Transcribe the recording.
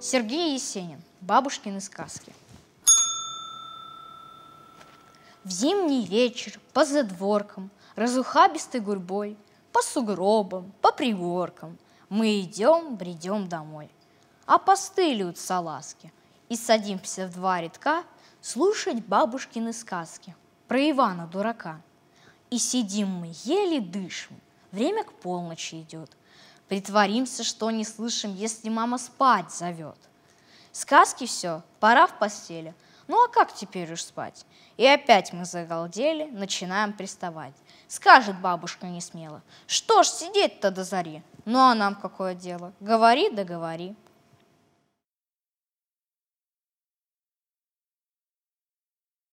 Сергей Есенин. Бабушкины сказки. В зимний вечер по задворкам, разухабистой гурьбой, по сугробам, по пригоркам мы идем, бредем домой. А постылиют салазки, и садимся в два рядка слушать бабушкины сказки про Ивана дурака. И сидим мы, еле дышим, время к полночи идет – Притворимся, что не слышим, если мама спать зовет. Сказки все, пора в постели. Ну а как теперь уж спать? И опять мы загалдели, начинаем приставать. Скажет бабушка не смело, что ж сидеть-то до зари? Ну а нам какое дело? Говори да говори.